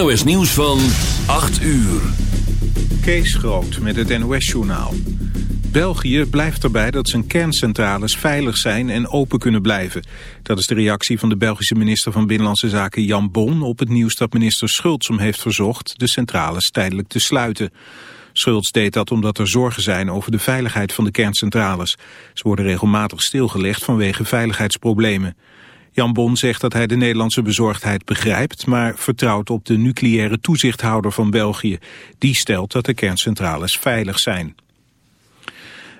NOS Nieuws van 8 uur. Kees Groot met het NOS-journaal. België blijft erbij dat zijn kerncentrales veilig zijn en open kunnen blijven. Dat is de reactie van de Belgische minister van Binnenlandse Zaken Jan Bon... op het nieuws dat minister Schultz hem heeft verzocht de centrales tijdelijk te sluiten. Schultz deed dat omdat er zorgen zijn over de veiligheid van de kerncentrales. Ze worden regelmatig stilgelegd vanwege veiligheidsproblemen. Jan Bon zegt dat hij de Nederlandse bezorgdheid begrijpt... maar vertrouwt op de nucleaire toezichthouder van België. Die stelt dat de kerncentrales veilig zijn.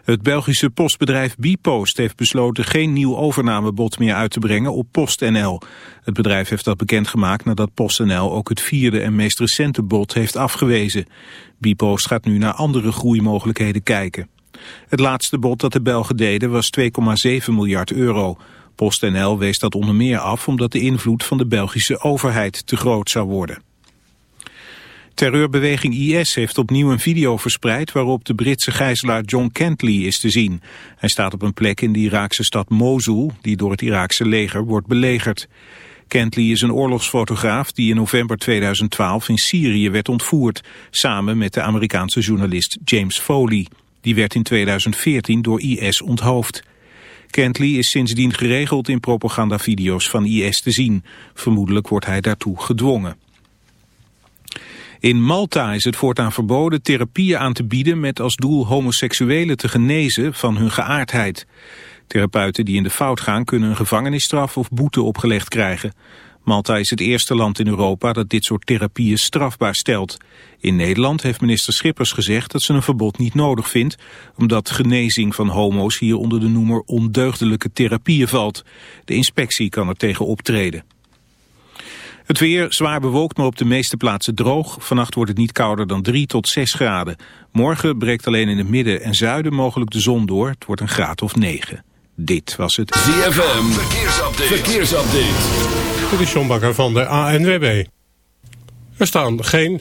Het Belgische postbedrijf Bpost heeft besloten geen nieuw overnamebod meer uit te brengen op PostNL. Het bedrijf heeft dat bekendgemaakt nadat PostNL ook het vierde en meest recente bod heeft afgewezen. Bpost gaat nu naar andere groeimogelijkheden kijken. Het laatste bod dat de Belgen deden was 2,7 miljard euro. PostNL wees dat onder meer af omdat de invloed van de Belgische overheid te groot zou worden. Terreurbeweging IS heeft opnieuw een video verspreid waarop de Britse gijzelaar John Kentley is te zien. Hij staat op een plek in de Iraakse stad Mosul, die door het Iraakse leger wordt belegerd. Kentley is een oorlogsfotograaf die in november 2012 in Syrië werd ontvoerd, samen met de Amerikaanse journalist James Foley. Die werd in 2014 door IS onthoofd. Kentley is sindsdien geregeld in propagandavideo's van IS te zien. Vermoedelijk wordt hij daartoe gedwongen. In Malta is het voortaan verboden therapieën aan te bieden met als doel homoseksuelen te genezen van hun geaardheid. Therapeuten die in de fout gaan kunnen een gevangenisstraf of boete opgelegd krijgen. Malta is het eerste land in Europa dat dit soort therapieën strafbaar stelt. In Nederland heeft minister Schippers gezegd dat ze een verbod niet nodig vindt, omdat genezing van homo's hier onder de noemer ondeugdelijke therapieën valt. De inspectie kan er tegen optreden. Het weer zwaar bewolkt, maar op de meeste plaatsen droog. Vannacht wordt het niet kouder dan 3 tot 6 graden. Morgen breekt alleen in het midden en zuiden mogelijk de zon door. Het wordt een graad of 9. Dit was het ZFM Verkeersupdate. Verkeersupdate. Dit is Bakker van de ANWB. Er staan geen...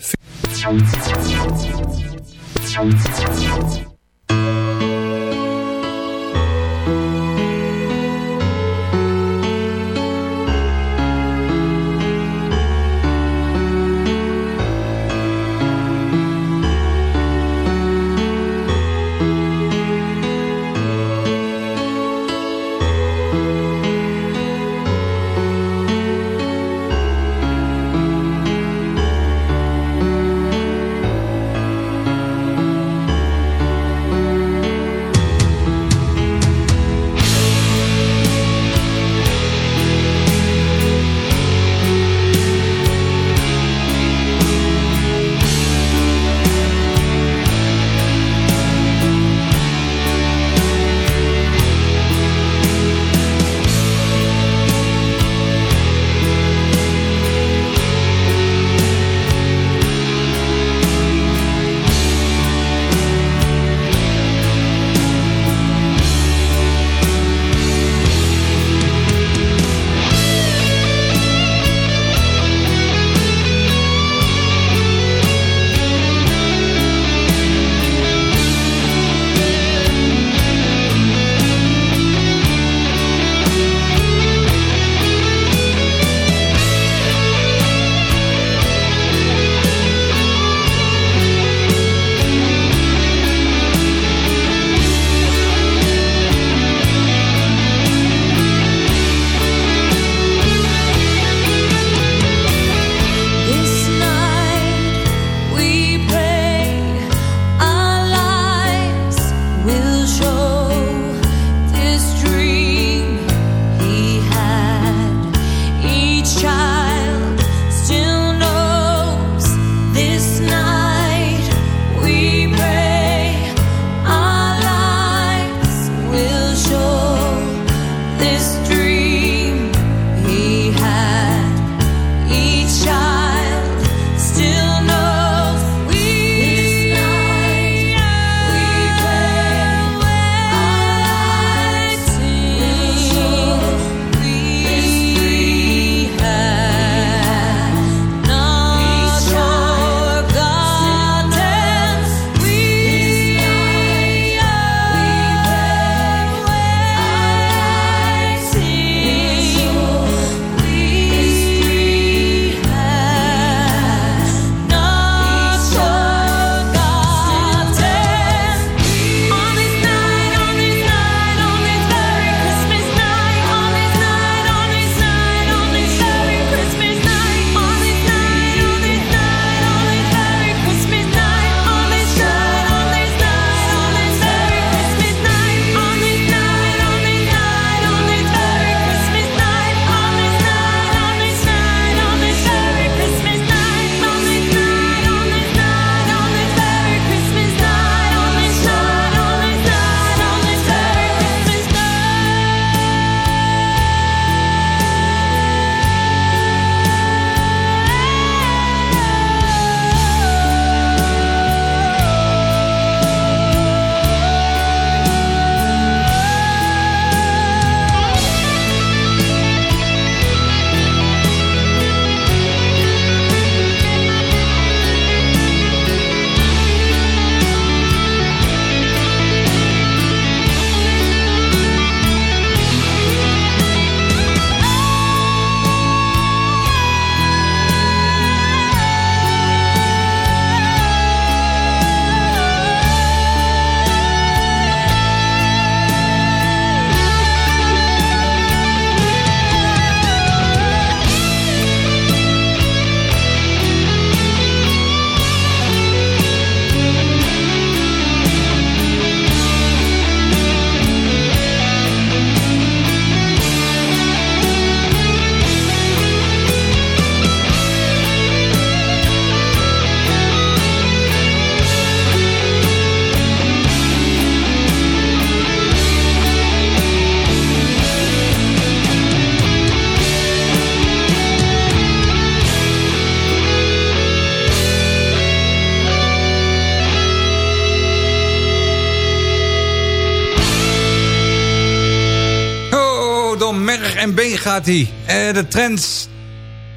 De Trans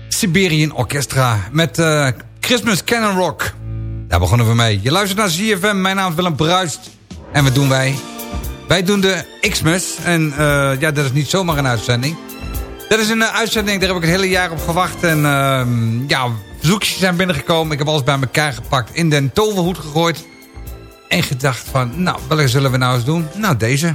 Siberian Orchestra met uh, Christmas Cannon Rock. Daar begonnen we mee. Je luistert naar ZFM, mijn naam is Willem Bruist. En wat doen wij? Wij doen de Xmas. En uh, ja, dat is niet zomaar een uitzending. Dat is een uitzending, daar heb ik het hele jaar op gewacht. En ehm, ja, verzoekjes zijn binnengekomen. Ik heb alles bij elkaar gepakt, in den toverhoed gegooid. En gedacht van, nou, welke zullen we nou eens doen? Nou, deze.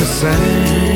the same.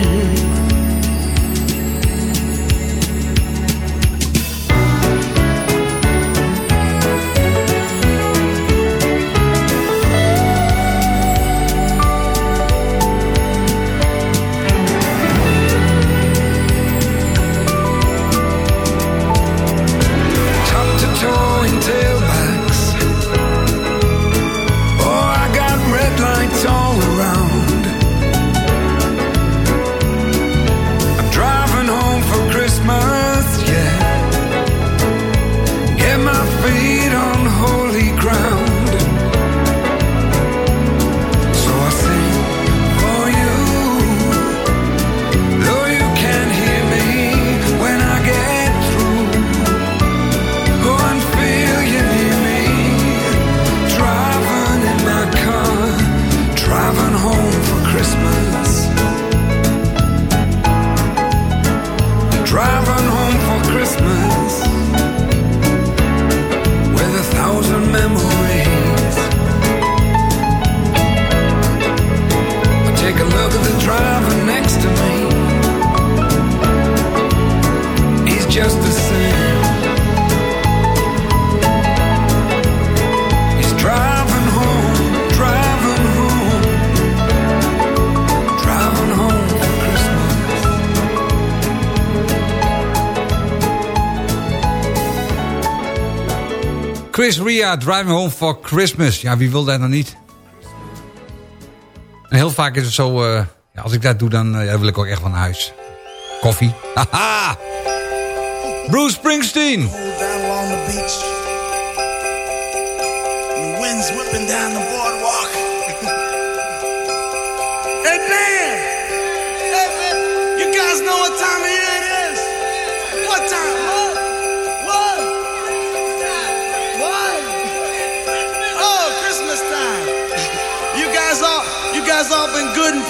Chris Ria, Driving Home for Christmas. Ja, wie wil dat nou niet? En heel vaak is het zo... eh, ja, als ik dat doe, dan eh, wil ik ook echt van huis. Koffie. Haha! Bruce Springsteen. the wind's whipping down the.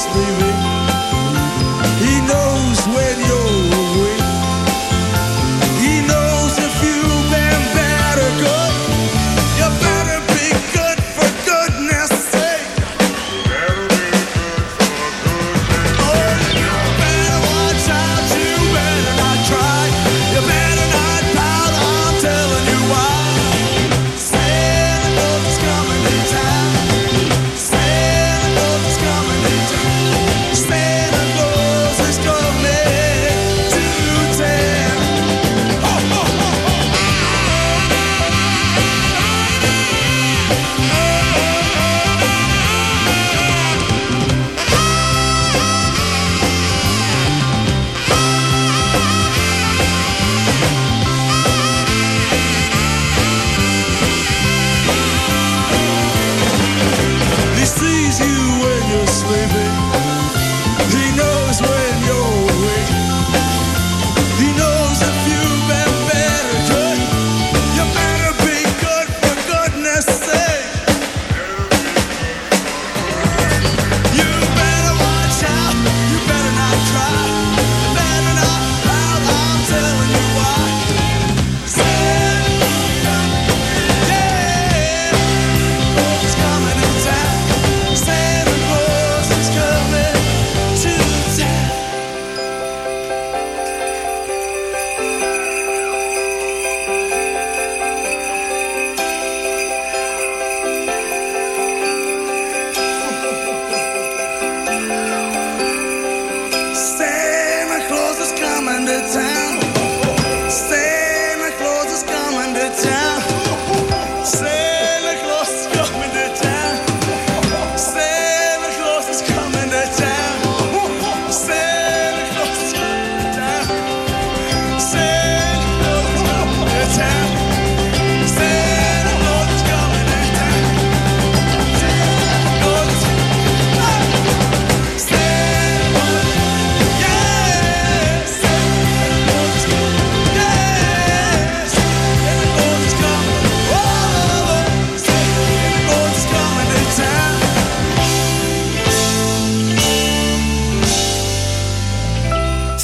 Yes, we will.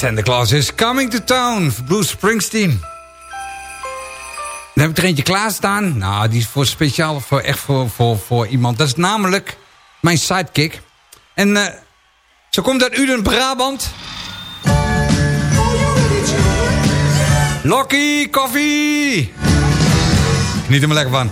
Santa Claus is coming to town. Bruce Springsteen. Dan heb ik er eentje klaarstaan. Nou, die is voor speciaal voor, echt voor, voor, voor iemand. Dat is namelijk mijn sidekick. En eh ze komt uit Uden, Brabant. Lokkie, koffie! Er maar lekker van.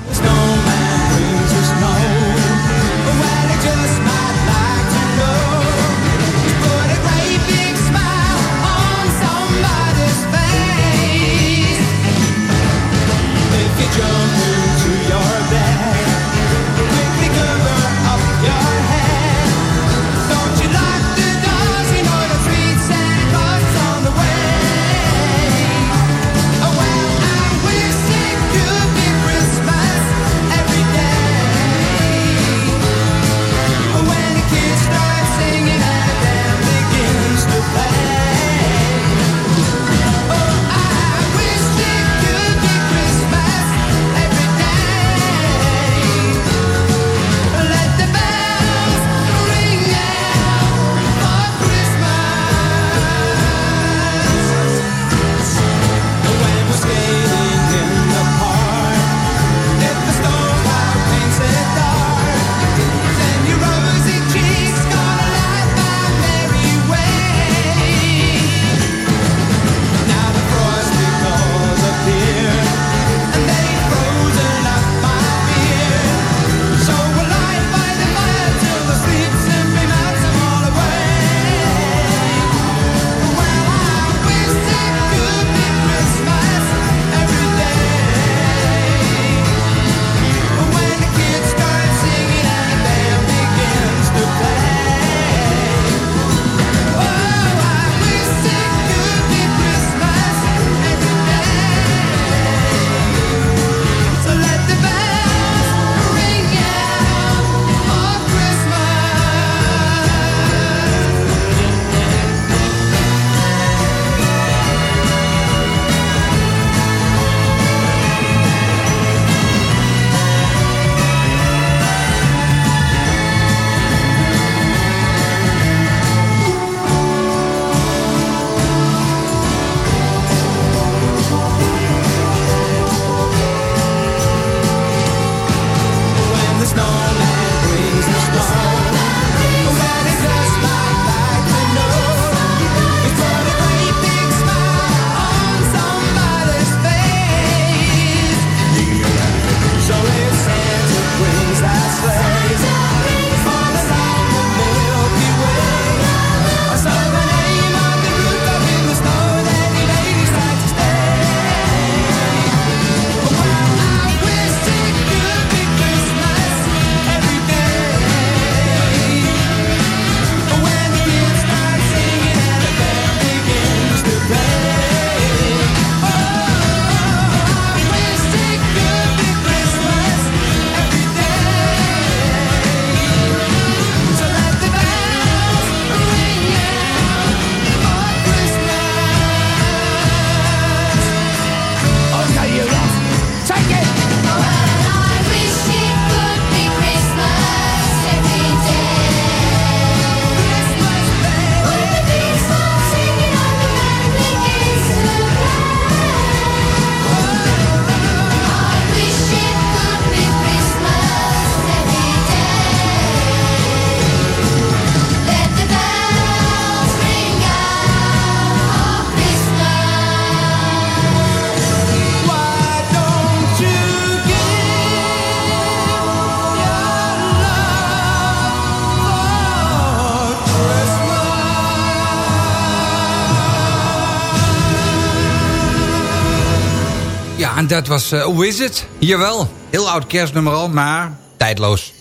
Dat was uh, Wizard. Jawel, heel oud kerstnummer al, maar tijdloos.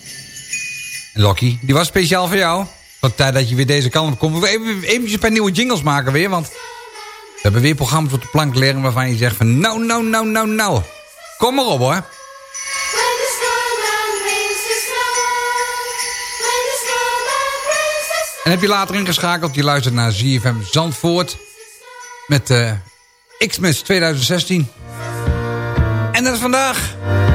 En Locky, die was speciaal voor jou. Tot tijd dat je weer deze kant op komt. We even eventjes een paar nieuwe jingles maken weer, want... We hebben weer programma's op de plank leren waarvan je zegt van... Nou, nou, nou, nou, nou. Kom maar op hoor. En heb je later ingeschakeld, je luistert naar ZFM Zandvoort. Met eh Xmas 2016. Vandaag.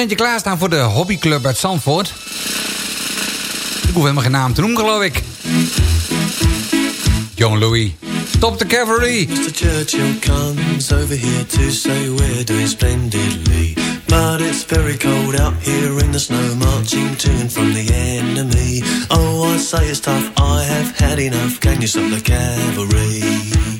Eentje klaarstaan voor de hobbyclub uit Zandvoort. Ik hoef helemaal geen naam te noemen, geloof ik. John Louis. Stop the cavalry. Mr. Churchill comes over here to say we're doing splendidly. But it's very cold out here in the snow, marching to and from the enemy. Oh, I say it's tough, I have had enough. Can you stop the cavalry?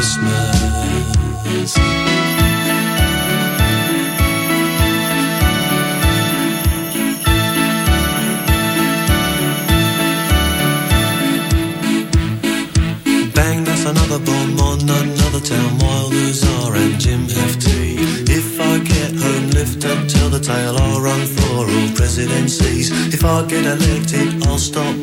Christmas. Bang, that's another bomb on another town. Wilders are and Jim Hefty. If I get home, lift up, tell the tale. I'll run for all presidencies. If I get elected, I'll stop.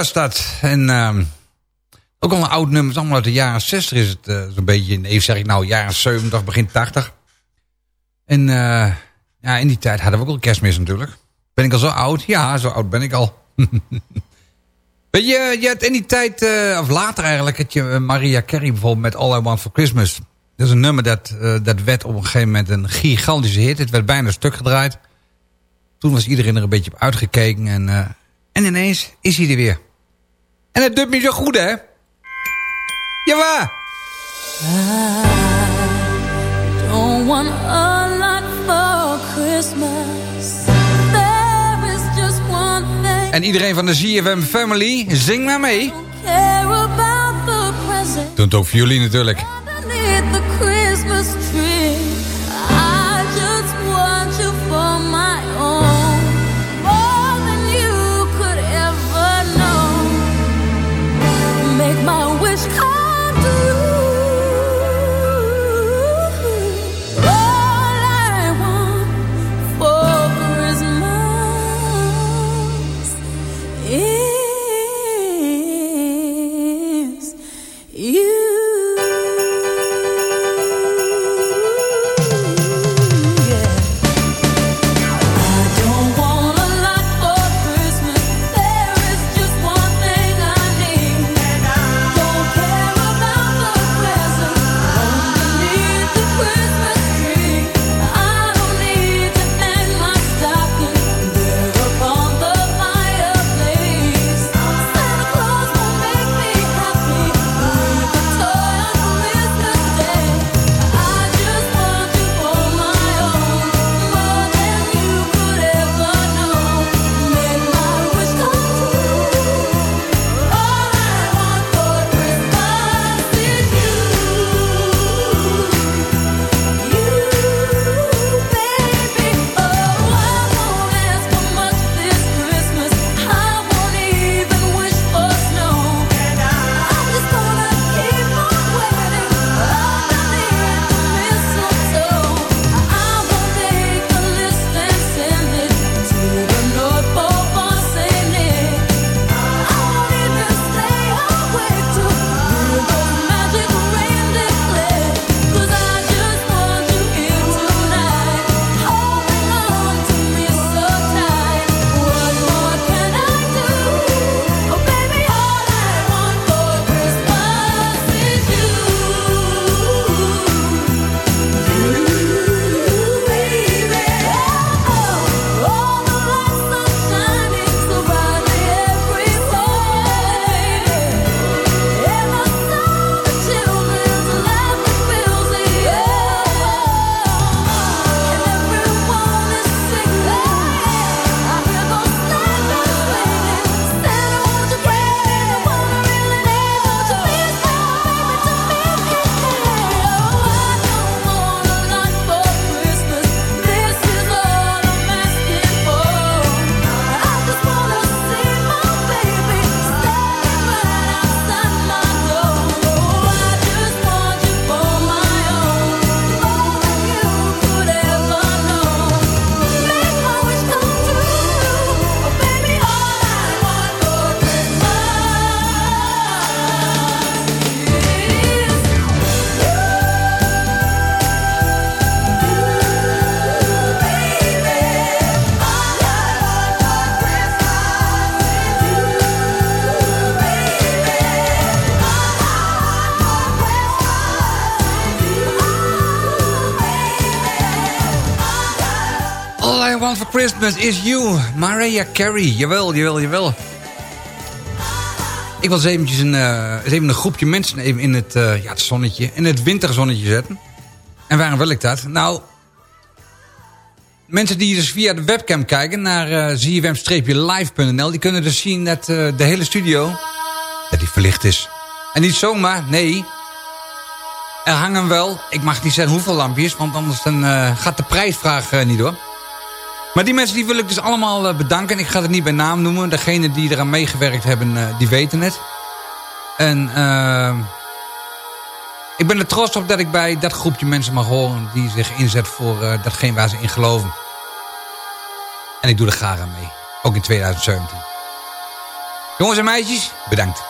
Was dat. En ehm, ook al een oud nummer. Het allemaal uit de jaren 60 is het eh, zo'n beetje. Nee, zeg ik nou, jaren 70, begin 80. En eh, ja, in die tijd hadden we ook al kerstmis natuurlijk. Ben ik al zo oud? Ja, zo oud ben ik al. Weet je, je had in die tijd, eh, of later eigenlijk, had je Maria Carey bijvoorbeeld met All I Want For Christmas. Dat is een nummer dat, dat werd op een gegeven moment een gigantische hit. Het werd bijna stuk gedraaid. Toen was iedereen er een beetje op uitgekeken. En, en ineens is hij er weer. En het doet me zo goed, hè? Jawel! Don't want a lot for Christmas. There is just one thing. En iedereen van de ZFM Family, zing maar mee. Care about the present Doe het ook voor jullie natuurlijk. Christmas is You. Mariah Carey. Jawel, jawel, jawel. Ik was eventjes een, eh, eens even een groepje mensen even in het, eh, ja, het zonnetje, in het winterzonnetje zetten. En waarom wil ik dat? Nou, mensen die dus via de webcam kijken naar uh, zfm-live.nl... die kunnen dus zien dat de hele studio die verlicht is. En niet zomaar, nee. Er hangen wel, ik mag niet zeggen hoeveel lampjes... want anders dan, gaat de prijsvraag niet door. Maar die mensen die wil ik dus allemaal eh, bedanken. Ik ga het niet bij naam noemen. Degenen die eraan meegewerkt hebben, eh, die weten het. En eh, ik ben er trots op dat ik bij dat groepje mensen mag horen... die zich inzet voor eh, datgene waar ze in geloven. En ik doe er graag aan mee. Ook in 2017. Jongens en meisjes, bedankt.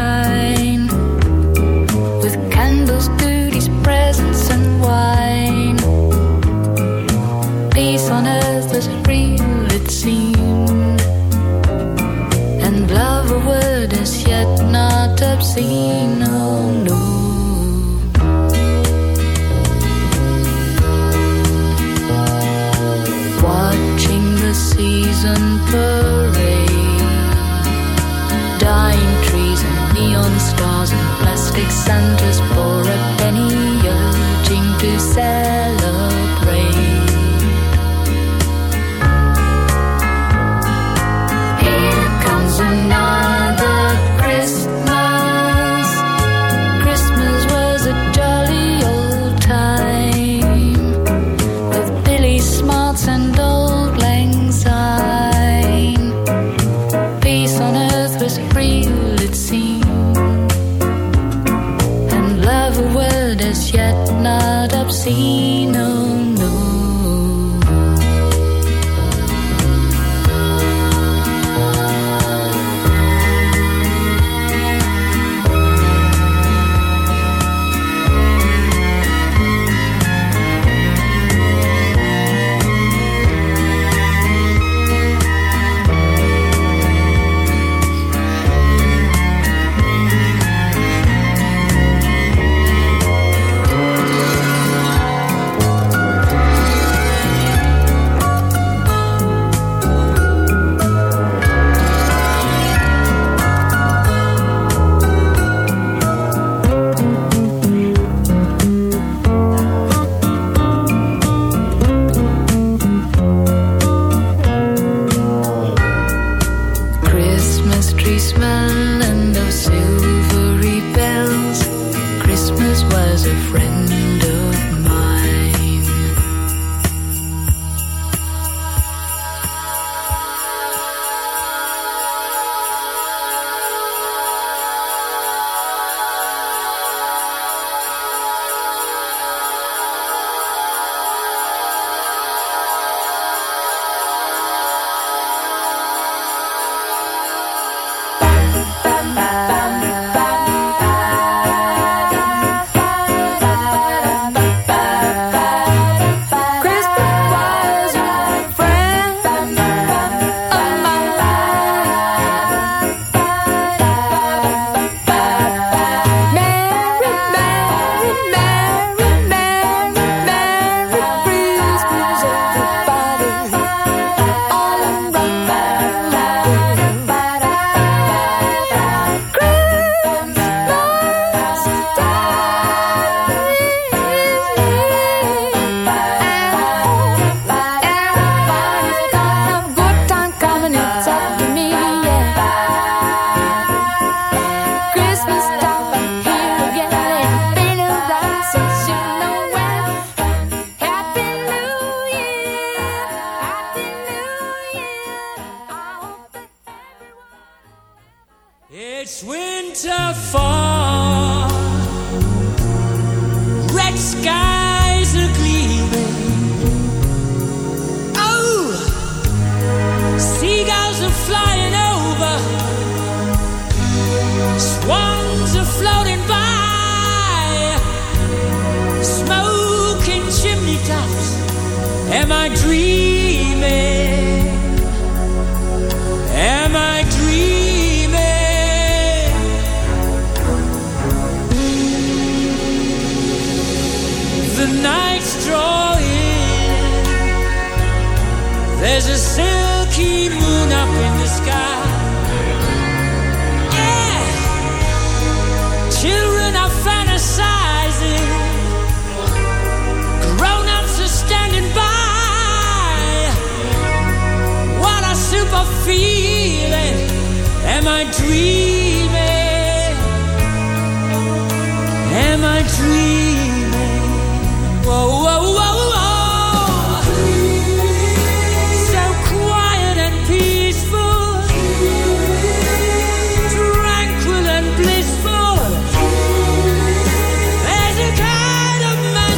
des yet not obscene.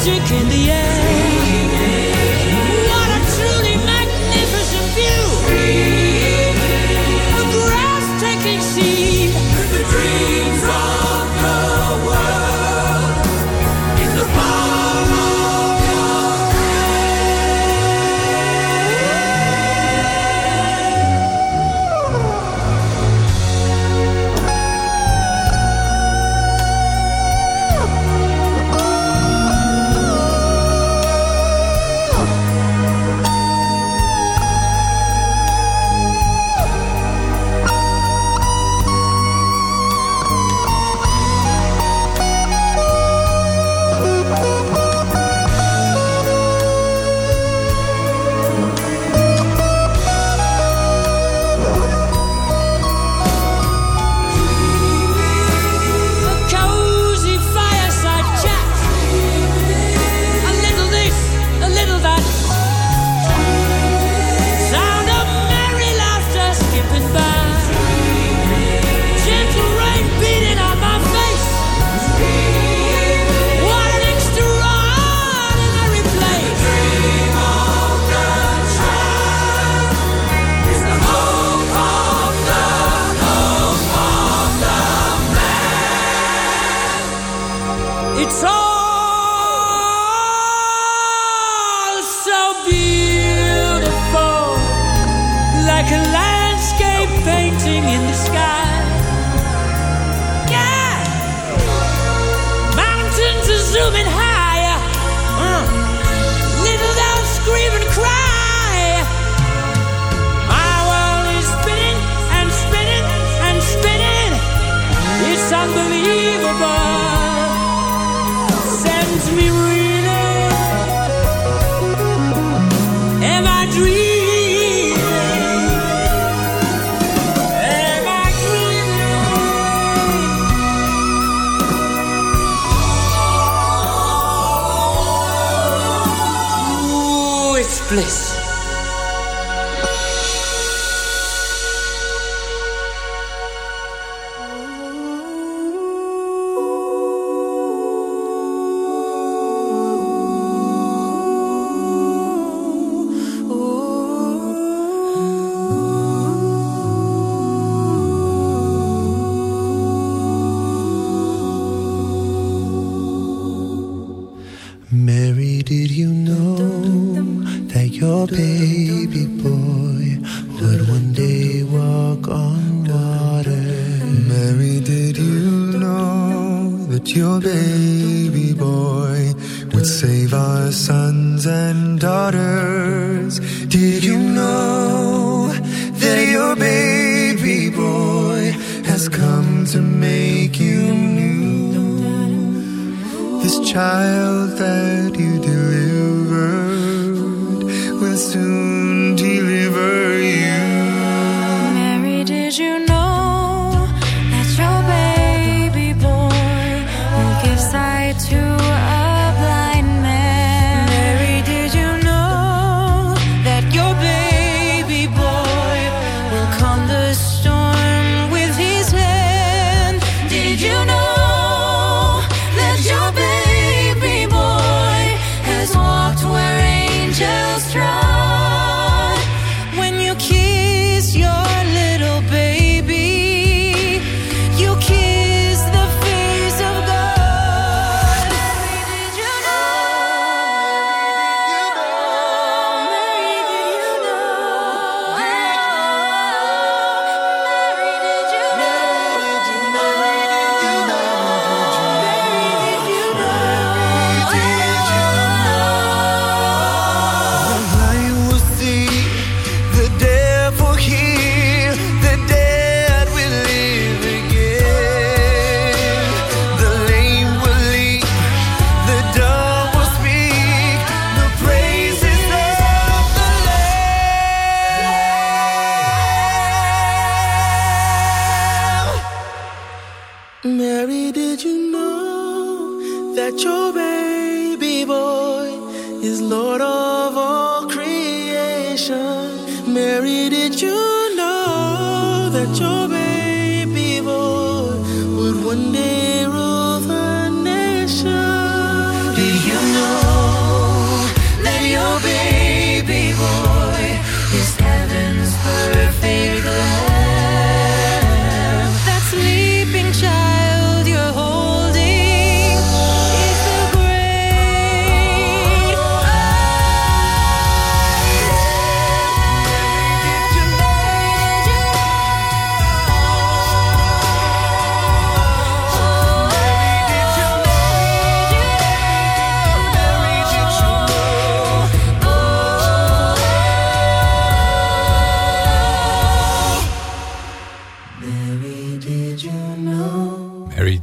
Magic in the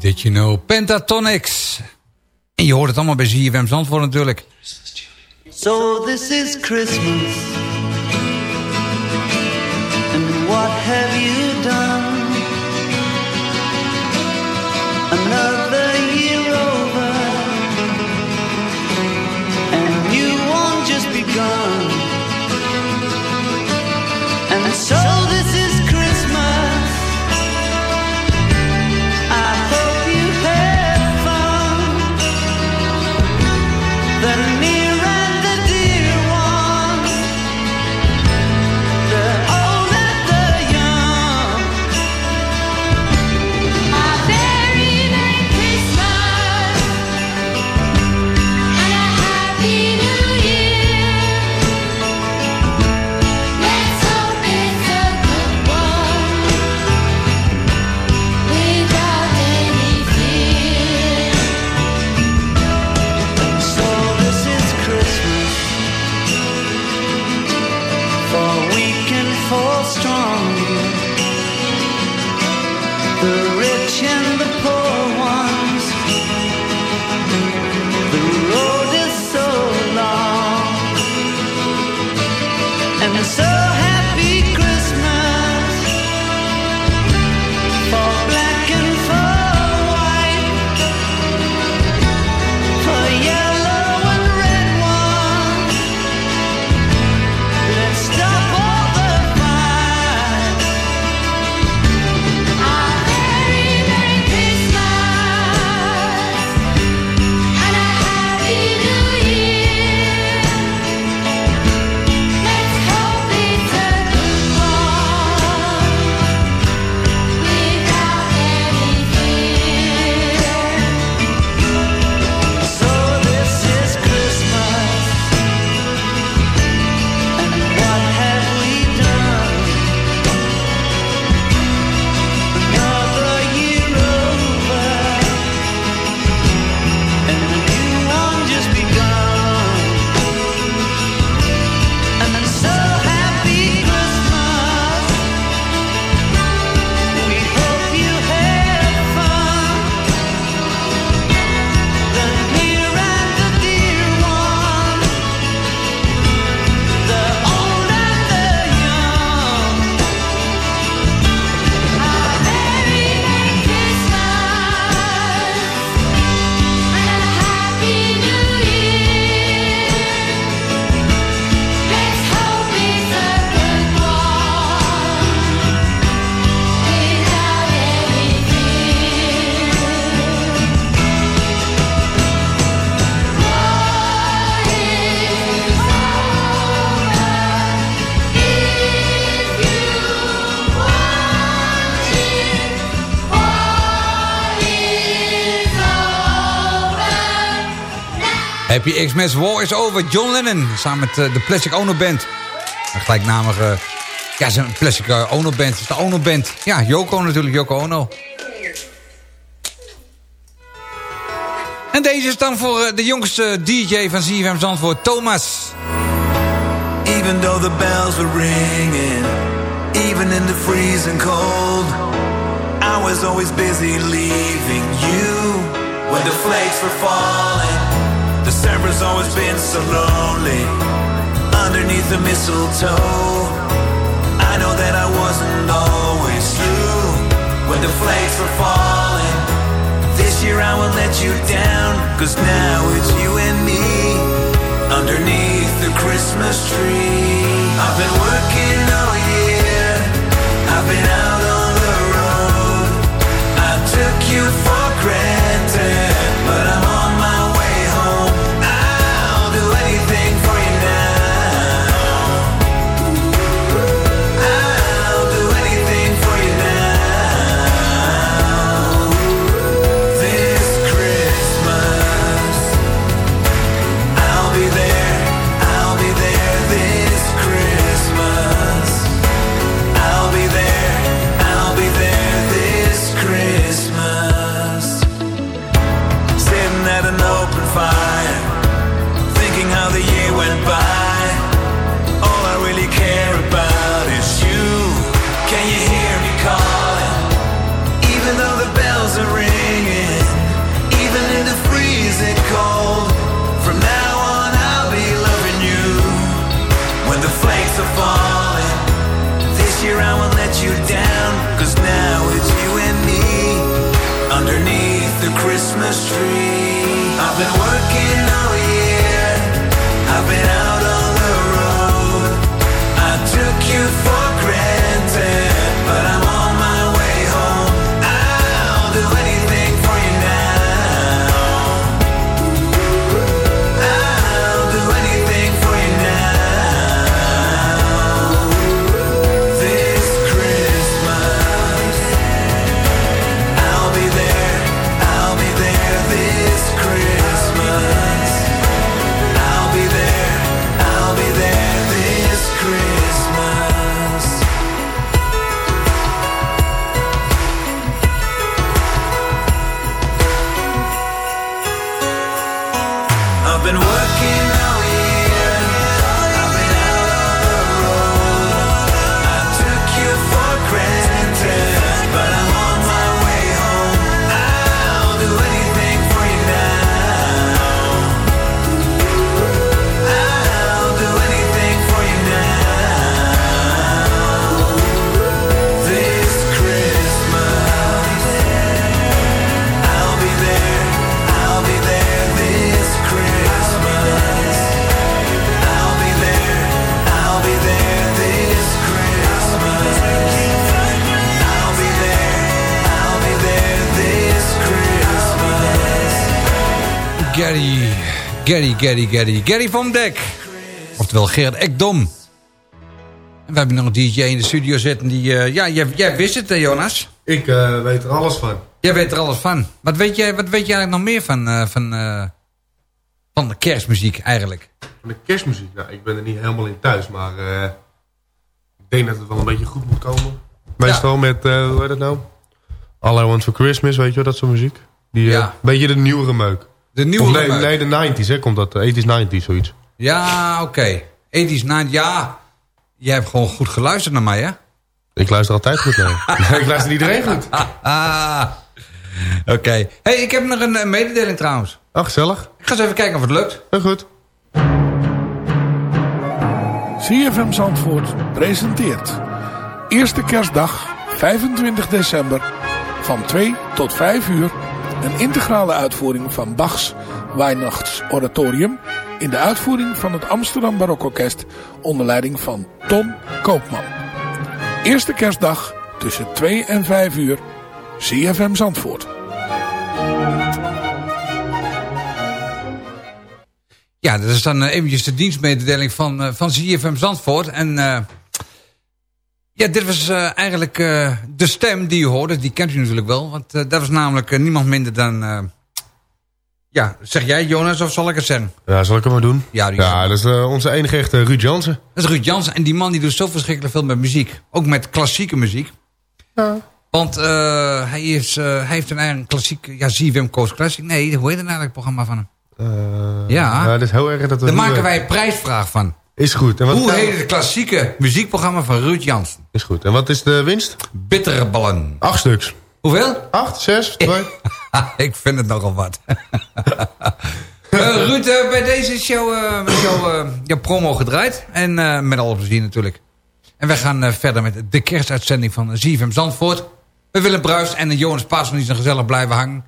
did you know? Pentatonics. En je hoort het allemaal bij ZFM Zandvoort natuurlijk. So this is Christmas. And what have you over Happy Xmas War is over. John Lennon samen met eh, de Plastic Ono Band. Een gelijknamige... Ja, zijn Plastic eh, Ono Band. De Ono Band. Ja, Yoko natuurlijk. Yoko Ono. En deze is dan voor eh, de jongste DJ van ZFM Zandvoort, Thomas. Even though the bells were ringing, even in the freezing cold, I was always busy leaving you when the flakes were falling. December's always been so lonely underneath the mistletoe. I know that I wasn't always you when the flakes were falling. This year I won't let you down, cause now it's you and me underneath the Christmas tree. I've been working all year, I've been out on the road. I took you for granted. Gary, Gary, Gary. Gary van Dek. Oftewel Gerard Ekdom. En we hebben nog een DJ in de studio zitten die... eh, ja, jij, jij wist het, hè, Jonas? Ik eh, weet er alles van. Jij weet er alles van. Wat weet jij, wat weet jij eigenlijk nog meer van, eh, van, van de kerstmuziek eigenlijk? Van de kerstmuziek. Nou, ik ben er niet helemaal in thuis, maar ik denk dat het wel een beetje goed moet komen. Meestal met, hoe heet dat nou? All I Want For Christmas, weet je wel, dat soort muziek. Die, Ja. Een beetje de nieuwere meuk. De nieuwe Of nee, nee, de 90s, hè, komt dat. eh, 80s, 90s, zoiets. Ja, oké. 80s, 90s, ja. Jij hebt gewoon goed geluisterd naar mij, hè? Ik luister altijd goed naar. ik luister iedereen goed. Ah, oké. hey, ik heb nog een eh, mededeling trouwens. Oh, gezellig. Ik ga eens even kijken of het lukt. Heel goed. CFM Zandvoort presenteert. Eerste kerstdag, 25 december, van 2 tot 5 uur... een integrale uitvoering van Bachs Weihnachtsoratorium... in de uitvoering van het Amsterdam Barokorkest... onder leiding van Ton Koopman. Eerste kerstdag, tussen 2 en 5 uur, CFM Zandvoort. Ja, dat is dan eh, eventjes de dienstmededeling van, eh, van ZFM Zandvoort. En eh, ja, dit was eh, eigenlijk eh, de stem die u hoorde. Die kent u natuurlijk wel. Want eh, dat was namelijk niemand minder dan... eh, ja, zeg jij Jonas of zal ik het zeggen? Ja, zal ik het maar doen? Ja. Ja, dat is eh, onze enige echte Ruud Jansen. Dat is Ruud Jansen. En die man die doet zo verschrikkelijk veel met muziek. Ook met klassieke muziek. Ja. Want eh, hij, is, eh, hij heeft een eigen klassiek... Ja, ZFM Coast Classic. Nee, hoe heet het nou, het programma van hem? Eh, Ja. ja. dat is heel erg dat we... Daar maken wij een prijsvraag van. Is goed. En wat, Hoe heet het klassieke muziekprogramma van Ruud Jansen? Is goed. En wat is de winst? Bittere ballen. Acht stuks. Hoeveel? Acht, zes, twee. Ik vind het nogal wat. Eh, Ruud, eh, bij deze show uh, jouw, eh, jouw promo gedraaid. En eh, met alle plezier natuurlijk. En wij gaan verder met de kerstuitzending van ZFM Zandvoort. We willen Bruis en Jonas Paasman die zijn gezellig blijven hangen.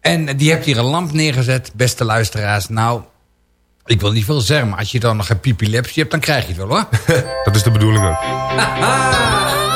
En die hebt hier een lamp neergezet, beste luisteraars. Nou, ik wil niet veel zeggen, maar als je dan nog een pipilepsie hebt, dan krijg je het wel hoor. Dat is de bedoeling ook.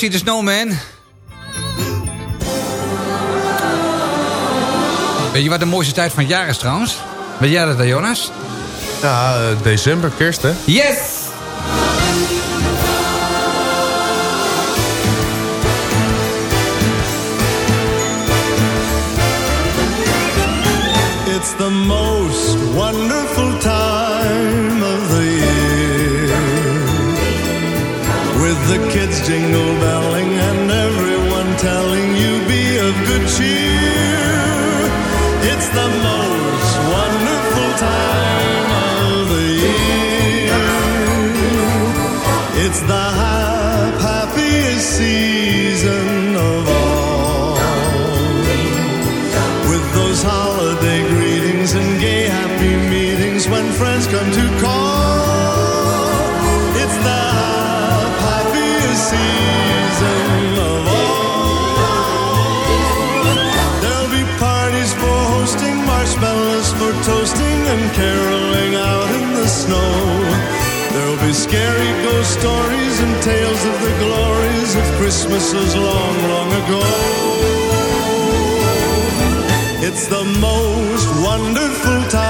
Frosty the Snowman. Weet je wat de mooiste tijd van het jaar is trouwens? Weet jij dat, Jonas? Ja, eh, december, kerst hè. Yes! Scary ghost stories and tales of the glories of Christmases long, long ago. It's the most wonderful time